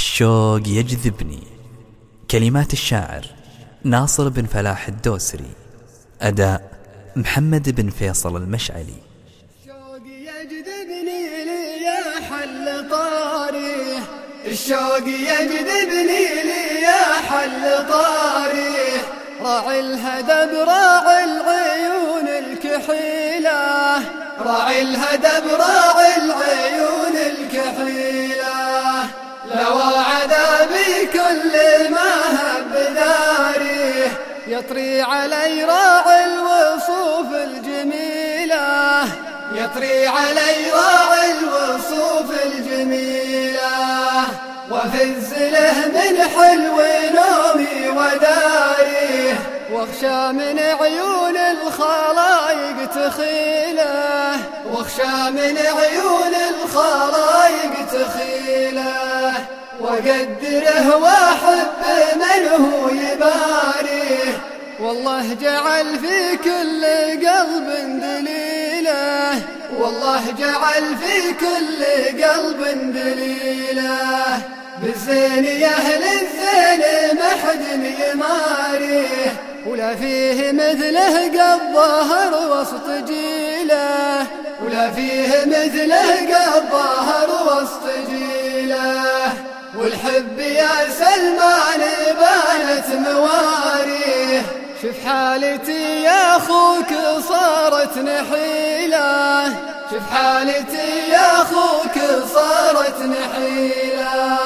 الشوق يجذبني. كلمات الشاعر ناصر بن فلاح الدوسري. أداء محمد بن فيصل المشعلي. الشوق يجذبني لي يا حل طاري الشوق يجذبني لي يا حل طاري راعي الهدب راعي العيون الكحيلة. راعي الهدب راعي العيون الكحيلة. كل ما هب داري يطري علي راعي الوصوف الجميلة. يطري علي راعي الوصوف الجميلة. وفز له من حلو نومي وداري واخشى من عيون الخلايق تخيله. واخشى من عيون الخلايق تخيله. وقدره وأحب من هو يباريه. والله جعل في كل قلب دليله. والله جعل في كل قلب دليله. بالزين يا أهل الزين ما حد يماريه. ولا فيه مثله قد ظهر وسط جيله. ولا فيه مثله قد ظهر وسط والحب يا سلمان بانت مواريه شوف حالتي يا أخوك صارت نحيلة. شوف حالتي يا أخوك صارت نحيلة.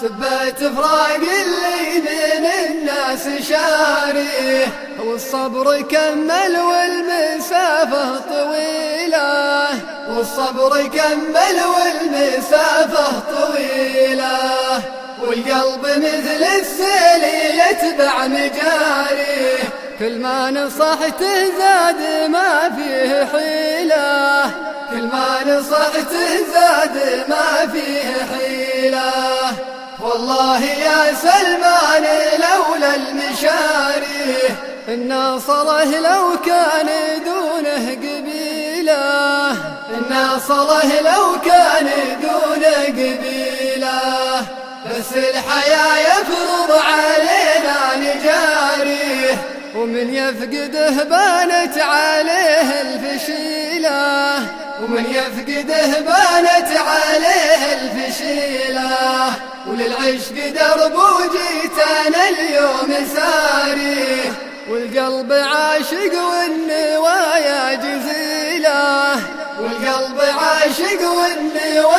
سبت فراق اللي من الناس شاريه والصبر كمل والمسافة طويلة. والصبر كمل والمسافة يتبع كل ما نصحته زاد ما فيه حيلة. كل ما نصحته زاد ما فيه حيلة. والله يا سلمان لولا المشاري الناصره لو كان دونه قبيلة. الناصره لو كان دونه قبيلة. بس الحياة يفرض نجاريه ومن يفقده بانت عليه الفشيلة. ومن يفقده بانت عليه الفشيلة. وللعشق درب وجيت أنا اليوم ساري. والقلب عاشق والنوايا جزيلة. والقلب عاشق والنوايا